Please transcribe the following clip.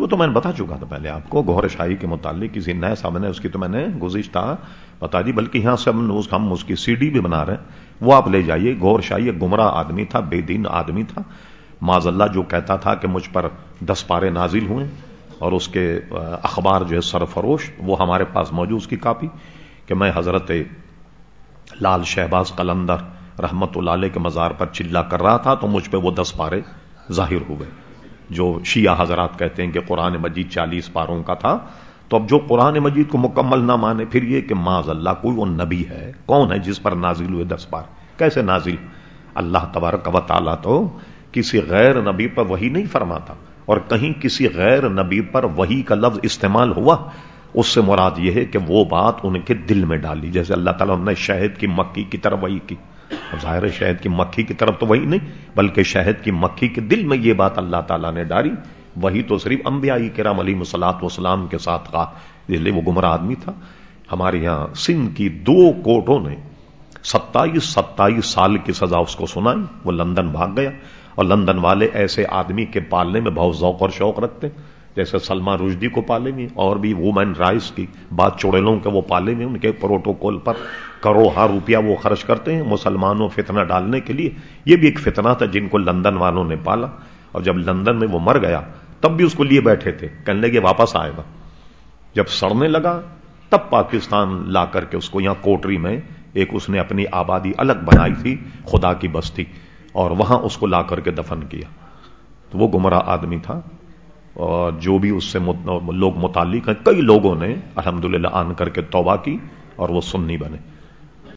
وہ تو میں نے بتا چکا تھا پہلے آپ کو گور شاہی کے متعلق کسی نئے صاحب نے اس کی تو میں نے گزشتہ بتا دی، بلکہ یہاں سے ہم ہم اس کی سی ڈی بھی بنا رہے ہیں۔ وہ آپ لے جائیے گور شاہی ایک گمراہ آدمی تھا، بے دین آدمی تھا۔ معذ اللہ جو کہتا تھا کہ مجھ پر دس پارے نازل ہوئے اور اس کے اخبار جو ہے سرفروش، وہ ہمارے پاس موجود، اس کی کاپی کہ میں حضرت لال شہباز قلندر رحمت اللہ علیہ کے مزار پر چلا کر رہا تھا، تو مجھ پہ وہ دس پارے ظاہر ہوئے۔ جو شیعہ حضرات کہتے ہیں کہ قرآن مجید چالیس پاروں کا تھا، تو اب جو قرآن مجید کو مکمل نہ مانے، پھر یہ کہ معذ اللہ کوئی وہ نبی ہے، کون ہے جس پر نازل ہوئے دس پار؟ کیسے نازل؟ اللہ تبارک و تعالیٰ تو کسی غیر نبی پر وہی نہیں فرماتا، اور کہیں کسی غیر نبی پر وہی کا لفظ استعمال ہوا، اس سے مراد یہ ہے کہ وہ بات ان کے دل میں ڈالی جیسے اللہ تعالیٰ نے شہد کی مکی کی طرف وہی کی۔ ظاہر شہد کی مکھی کی طرف تو وہی نہیں، بلکہ شہد کی مکھی کے دل میں یہ بات اللہ تعالیٰ نے ڈالی۔ وہی تو صرف انبیائی کرام علی مسلاط وسلام کے ساتھ کہا اس لیے وہ گمراہ آدمی تھا۔ ہمارے یہاں سندھ کی دو کوٹوں نے ستائیس ستائیس سال کی سزا اس کو سنائی۔ وہ لندن بھاگ گیا اور لندن والے ایسے آدمی کے پالنے میں بہت ذوق اور شوق رکھتے۔ جیسے سلمان رشدی کو پالے ہوئے اور بھی وومین رائٹس کی بات چوڑیلوں کے وہ پالے ہوئے ان کے پروٹوکول پر کروڑ روپیہ وہ خرچ کرتے ہیں مسلمانوں فتنہ ڈالنے کے لیے۔ یہ بھی ایک فتنہ تھا جن کو لندن والوں نے پالا۔ اور جب لندن میں وہ مر گیا، تب بھی اس کو لیے بیٹھے تھے، کہنے لگے واپس آئے گا۔ جب سڑنے لگا، تب پاکستان لا کر کے اس کو یہاں کوٹری میں ایک اس نے اپنی آبادی الگ بنائی تھی، خدا کی بستی، اور وہاں اس کو لا کر کے دفن کیا۔ تو وہ گمراہ آدمی تھا۔ اور جو بھی اس سے لوگ متعلق ہیں، کئی لوگوں نے الحمدللہ آن کر کے توبہ کی اور وہ سننی بنے۔